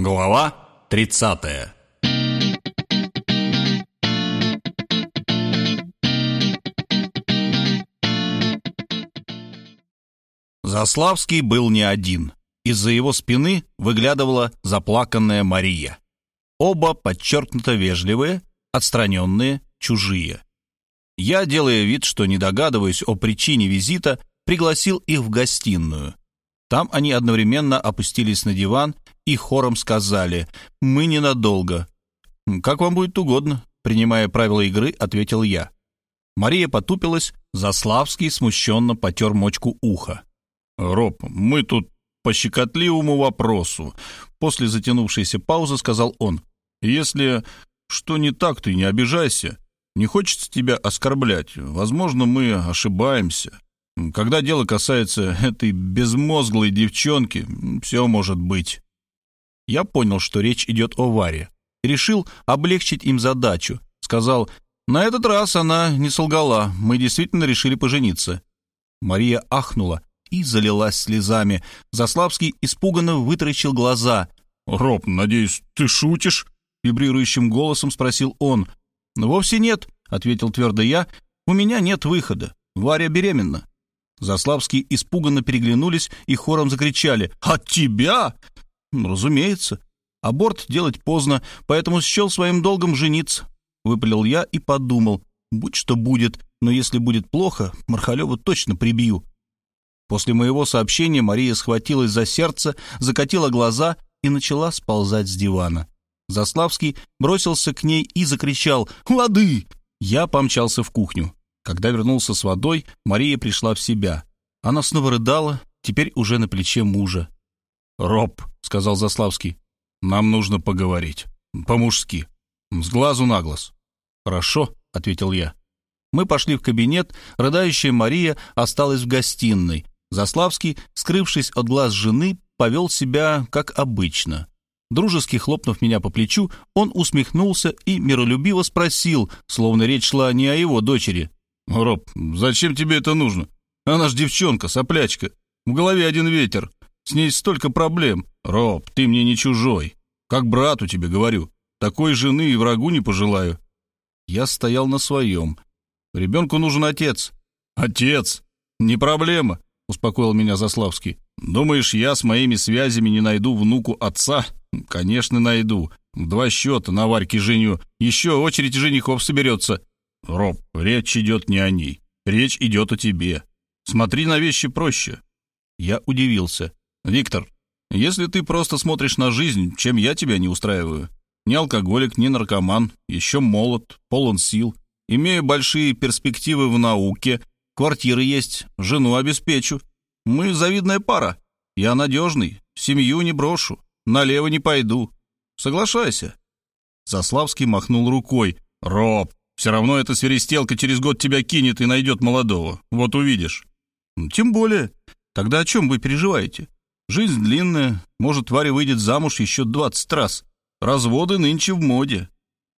Глава 30 Заславский был не один. Из-за его спины выглядывала заплаканная Мария. Оба подчеркнуто вежливые, отстраненные, чужие. Я, делая вид, что не догадываюсь о причине визита, пригласил их в гостиную. Там они одновременно опустились на диван и хором сказали «Мы ненадолго». «Как вам будет угодно», — принимая правила игры, ответил я. Мария потупилась, Заславский смущенно потер мочку уха. «Роб, мы тут по щекотливому вопросу», — после затянувшейся паузы сказал он. «Если что не так, ты не обижайся. Не хочется тебя оскорблять. Возможно, мы ошибаемся. Когда дело касается этой безмозглой девчонки, все может быть. Я понял, что речь идет о Варе. Решил облегчить им задачу. Сказал, на этот раз она не солгала, мы действительно решили пожениться. Мария ахнула и залилась слезами. Заславский испуганно вытаращил глаза. «Роб, надеюсь, ты шутишь?» Вибрирующим голосом спросил он. «Вовсе нет», — ответил твердо я. «У меня нет выхода. Варя беременна». Заславские испуганно переглянулись и хором закричали «От тебя?» «Разумеется. Аборт делать поздно, поэтому счел своим долгом жениться». Выпалил я и подумал, будь что будет, но если будет плохо, Мархалева точно прибью. После моего сообщения Мария схватилась за сердце, закатила глаза и начала сползать с дивана. Заславский бросился к ней и закричал «Лады!». Я помчался в кухню. Когда вернулся с водой, Мария пришла в себя. Она снова рыдала, теперь уже на плече мужа. «Роб», — сказал Заславский, — «нам нужно поговорить. По-мужски. С глазу на глаз». «Хорошо», — ответил я. Мы пошли в кабинет, рыдающая Мария осталась в гостиной. Заславский, скрывшись от глаз жены, повел себя как обычно. Дружески хлопнув меня по плечу, он усмехнулся и миролюбиво спросил, словно речь шла не о его дочери. «Роб, зачем тебе это нужно? Она ж девчонка, соплячка. В голове один ветер. С ней столько проблем. Роб, ты мне не чужой. Как брату тебе говорю. Такой жены и врагу не пожелаю». Я стоял на своем. Ребенку нужен отец. «Отец? Не проблема», — успокоил меня Заславский. «Думаешь, я с моими связями не найду внуку отца? Конечно, найду. В два счета на Варьке женю. Еще очередь женихов соберется. «Роб, речь идет не о ней. Речь идет о тебе. Смотри на вещи проще». Я удивился. «Виктор, если ты просто смотришь на жизнь, чем я тебя не устраиваю? Ни алкоголик, ни наркоман, еще молод, полон сил, имею большие перспективы в науке, квартиры есть, жену обеспечу. Мы завидная пара. Я надежный, семью не брошу, налево не пойду. Соглашайся». Заславский махнул рукой. «Роб, все равно эта свиристелка через год тебя кинет и найдет молодого. Вот увидишь. Тем более. Тогда о чем вы переживаете? Жизнь длинная. Может, Варя выйдет замуж еще двадцать раз. Разводы нынче в моде.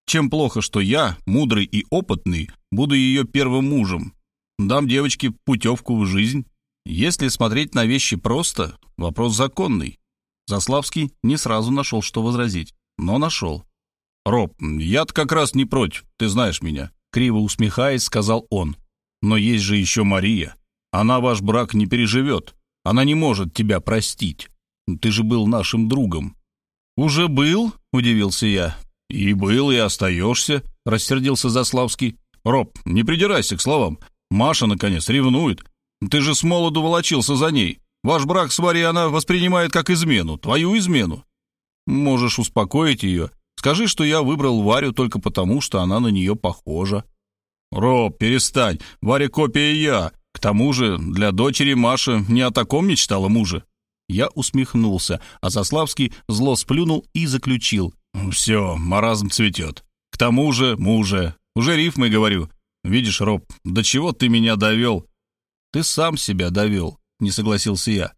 Чем плохо, что я, мудрый и опытный, буду ее первым мужем. Дам девочке путевку в жизнь. Если смотреть на вещи просто, вопрос законный. Заславский не сразу нашел, что возразить, но нашел. «Роб, я-то как раз не против, ты знаешь меня», — криво усмехаясь, сказал он. «Но есть же еще Мария. Она ваш брак не переживет. Она не может тебя простить. Ты же был нашим другом». «Уже был?» — удивился я. «И был, и остаешься», — рассердился Заславский. «Роб, не придирайся к словам. Маша, наконец, ревнует. Ты же с молоду волочился за ней. Ваш брак с Варей она воспринимает как измену, твою измену. Можешь успокоить ее Скажи, что я выбрал Варю только потому, что она на нее похожа». «Роб, перестань. Варя копия я. К тому же для дочери Маша не о таком мечтала мужа». Я усмехнулся, а Заславский зло сплюнул и заключил. «Все, маразм цветет. К тому же мужа. Уже рифмой говорю. Видишь, Роб, до чего ты меня довел?» «Ты сам себя довел», — не согласился я.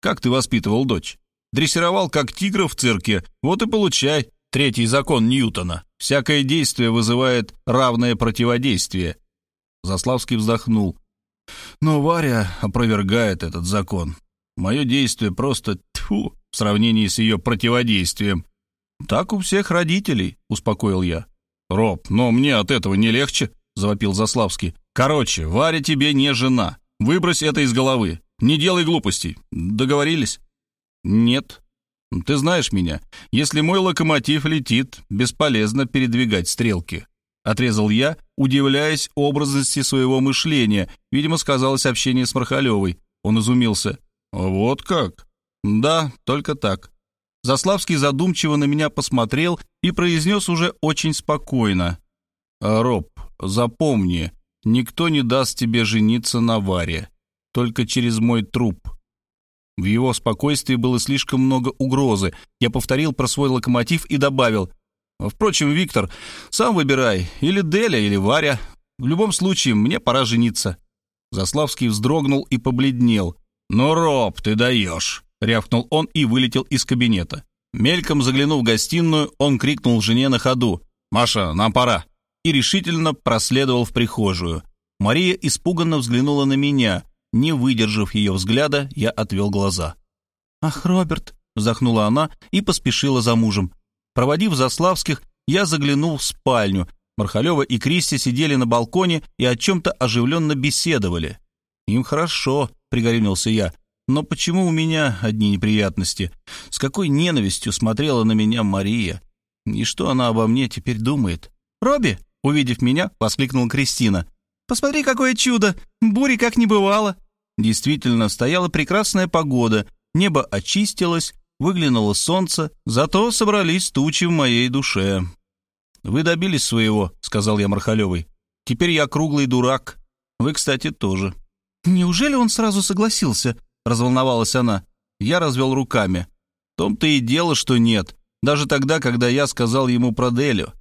«Как ты воспитывал дочь? Дрессировал, как тигра в цирке. Вот и получай. Третий закон Ньютона. Всякое действие вызывает равное противодействие. Заславский вздохнул. Но Варя опровергает этот закон. Мое действие просто тьфу в сравнении с ее противодействием. «Так у всех родителей», — успокоил я. «Роб, но мне от этого не легче», — завопил Заславский. «Короче, Варя тебе не жена. Выбрось это из головы. Не делай глупостей. Договорились?» «Нет. Ты знаешь меня. Если мой локомотив летит, бесполезно передвигать стрелки». Отрезал я, удивляясь образности своего мышления. Видимо, сказалось общение с Мархалевой. Он изумился. «Вот как?» «Да, только так». Заславский задумчиво на меня посмотрел и произнес уже очень спокойно. «Роб, запомни, никто не даст тебе жениться на Варе, только через мой труп». В его спокойствии было слишком много угрозы. Я повторил про свой локомотив и добавил. «Впрочем, Виктор, сам выбирай, или Деля, или Варя. В любом случае, мне пора жениться». Заславский вздрогнул и побледнел. «Ну, Роб, ты даешь!» — рявкнул он и вылетел из кабинета. Мельком заглянув в гостиную, он крикнул жене на ходу. «Маша, нам пора!» и решительно проследовал в прихожую. Мария испуганно взглянула на меня. Не выдержав ее взгляда, я отвел глаза. «Ах, Роберт!» — вздохнула она и поспешила за мужем. Проводив Заславских, я заглянул в спальню. Мархалева и Кристи сидели на балконе и о чем-то оживленно беседовали. «Им хорошо», — пригорюнился я. «Но почему у меня одни неприятности? С какой ненавистью смотрела на меня Мария? И что она обо мне теперь думает?» «Робби!» — увидев меня, воскликнула Кристина. «Посмотри, какое чудо! Бури как не бывало!» Действительно, стояла прекрасная погода, небо очистилось, выглянуло солнце, зато собрались тучи в моей душе. «Вы добились своего», — сказал я Мархалевой. «Теперь я круглый дурак. Вы, кстати, тоже». «Неужели он сразу согласился?» — разволновалась она. Я развел руками. В том-то и дело, что нет. Даже тогда, когда я сказал ему про Делю.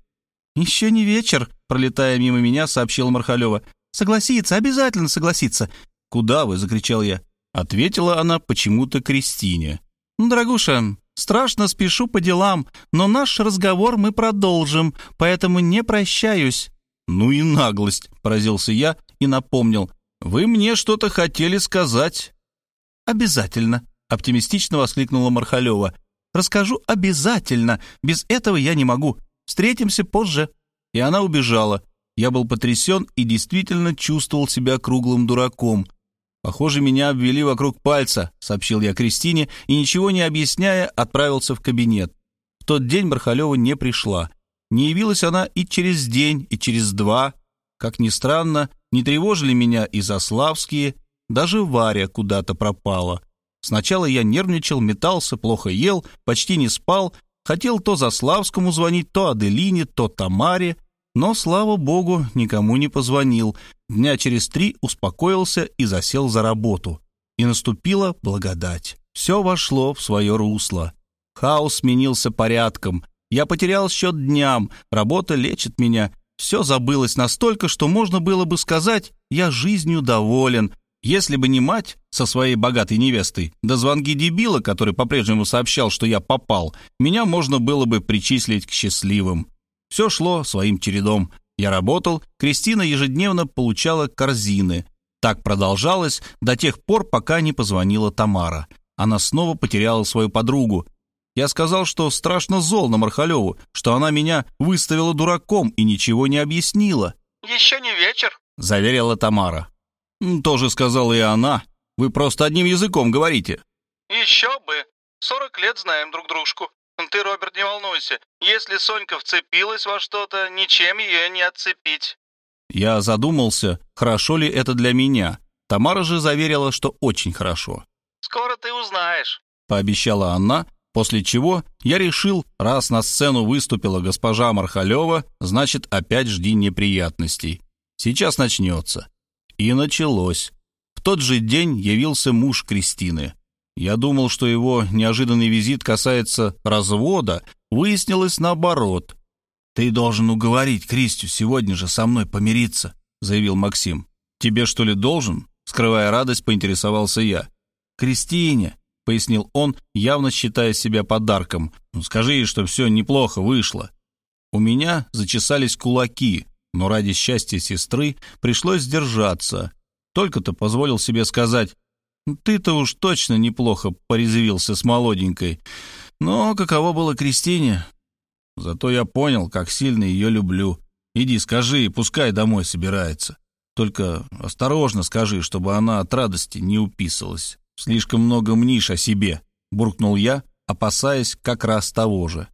«Еще не вечер», — пролетая мимо меня, сообщила Мархалева. «Согласится, обязательно согласится». «Куда вы?» — закричал я. Ответила она почему-то Кристине. «Дорогуша, страшно спешу по делам, но наш разговор мы продолжим, поэтому не прощаюсь». «Ну и наглость», — поразился я и напомнил. «Вы мне что-то хотели сказать». «Обязательно», — оптимистично воскликнула Мархалева. «Расскажу обязательно. Без этого я не могу. Встретимся позже». И она убежала. Я был потрясен и действительно чувствовал себя круглым дураком. «Похоже, меня обвели вокруг пальца», — сообщил я Кристине, и, ничего не объясняя, отправился в кабинет. В тот день Бархалева не пришла. Не явилась она и через день, и через два. Как ни странно, не тревожили меня и Заславские, даже Варя куда-то пропала. Сначала я нервничал, метался, плохо ел, почти не спал, хотел то Заславскому звонить, то Аделине, то Тамаре, но, слава богу, никому не позвонил. Дня через три успокоился и засел за работу. И наступила благодать. Все вошло в свое русло. Хаос сменился порядком. Я потерял счет дням, работа лечит меня, все забылось настолько, что можно было бы сказать «я жизнью доволен», если бы не мать со своей богатой невестой, да звонки дебила, который по-прежнему сообщал, что я попал, меня можно было бы причислить к счастливым. Все шло своим чередом. Я работал, Кристина ежедневно получала корзины. Так продолжалось до тех пор, пока не позвонила Тамара. Она снова потеряла свою подругу, я сказал, что страшно зол на Мархалеву, что она меня выставила дураком и ничего не объяснила. «Еще не вечер», — заверила Тамара. «Тоже сказала и она. Вы просто одним языком говорите». «Еще бы. Сорок лет знаем друг дружку. Ты, Роберт, не волнуйся. Если Сонька вцепилась во что-то, ничем ее не отцепить». Я задумался, хорошо ли это для меня. Тамара же заверила, что очень хорошо. «Скоро ты узнаешь», — пообещала она, После чего я решил, раз на сцену выступила госпожа Мархалева, значит, опять жди неприятностей. Сейчас начнется. И началось. В тот же день явился муж Кристины. Я думал, что его неожиданный визит касается развода, выяснилось наоборот. «Ты должен уговорить Кристю сегодня же со мной помириться», — заявил Максим. «Тебе, что ли, должен?» Скрывая радость, поинтересовался я. «Кристине, пояснил он, явно считая себя подарком. «Ну, «Скажи ей, что все неплохо вышло». У меня зачесались кулаки, но ради счастья сестры пришлось сдержаться. Только-то позволил себе сказать, «Ты-то уж точно неплохо порезвился с молоденькой». Но каково было Кристине? Зато я понял, как сильно ее люблю. Иди скажи, пускай домой собирается. Только осторожно скажи, чтобы она от радости не уписалась. Слишком много мнишь о себе», — буркнул я, опасаясь как раз того же.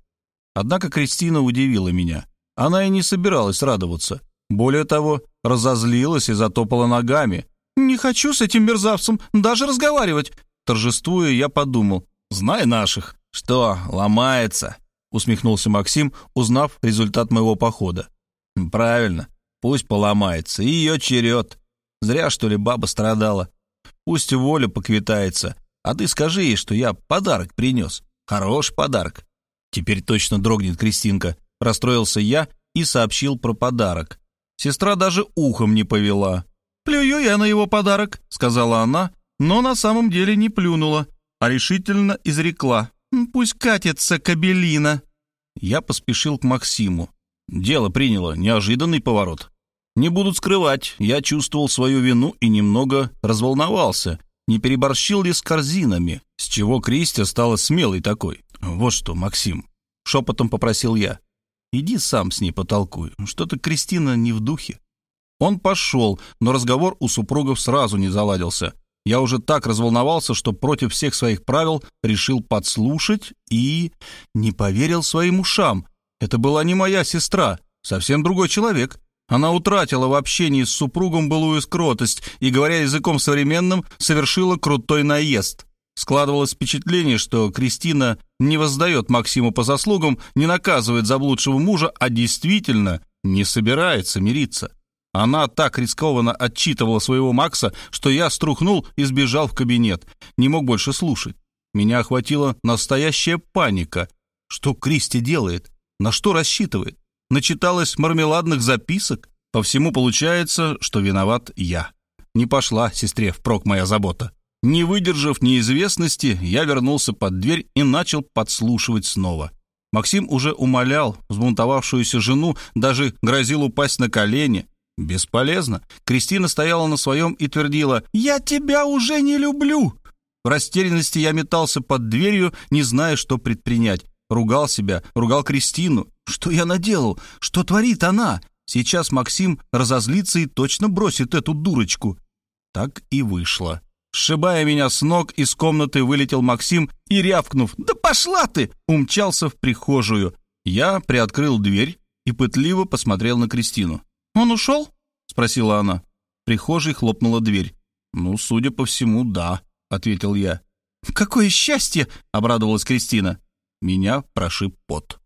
Однако Кристина удивила меня. Она и не собиралась радоваться. Более того, разозлилась и затопала ногами. «Не хочу с этим мерзавцем даже разговаривать!» Торжествуя, я подумал. «Знай наших!» «Что, ломается?» усмехнулся Максим, узнав результат моего похода. «Правильно, пусть поломается, и ее черед. Зря, что ли, баба страдала. Пусть воля поквитается, а ты скажи ей, что я подарок принес. Хороший подарок». Теперь точно дрогнет Кристинка. Расстроился я и сообщил про подарок. Сестра даже ухом не повела. «Плюю я на его подарок», — сказала она, но на самом деле не плюнула, а решительно изрекла. «Пусть катится кабелина». Я поспешил к Максиму. Дело приняло неожиданный поворот. Не будут скрывать, я чувствовал свою вину и немного разволновался. Не переборщил ли с корзинами, с чего Кристия стала смелой такой? Вот что, Максим, шепотом попросил я. Иди сам с ней потолкуй. Что-то Кристина не в духе. Он пошел, но разговор у супругов сразу не заладился. Я уже так разволновался, что против всех своих правил решил подслушать и... не поверил своим ушам. Это была не моя сестра, совсем другой человек. Она утратила в общении с супругом былую скротость и, говоря языком современным, совершила крутой наезд. Складывалось впечатление, что Кристина не воздает Максиму по заслугам, не наказывает заблудшего мужа, а действительно не собирается мириться. Она так рискованно отчитывала своего Макса, что я струхнул и сбежал в кабинет. Не мог больше слушать. Меня охватила настоящая паника. Что Кристи делает? На что рассчитывает? Начиталась мармеладных записок? По всему получается, что виноват я. Не пошла сестре впрок моя забота. Не выдержав неизвестности, я вернулся под дверь и начал подслушивать снова. Максим уже умолял взбунтовавшуюся жену, даже грозил упасть на колени. Бесполезно. Кристина стояла на своем и твердила «Я тебя уже не люблю!» В растерянности я метался под дверью, не зная, что предпринять. Ругал себя, ругал Кристину. Что я наделал? Что творит она? Сейчас Максим разозлится и точно бросит эту дурочку. Так и вышло. Сшибая меня с ног, из комнаты вылетел Максим и, рявкнув «Да пошла ты!» умчался в прихожую. Я приоткрыл дверь и пытливо посмотрел на Кристину. «Он ушел?» — спросила она. В прихожей хлопнула дверь. «Ну, судя по всему, да», — ответил я. «Какое счастье!» — обрадовалась Кристина. Меня прошиб пот.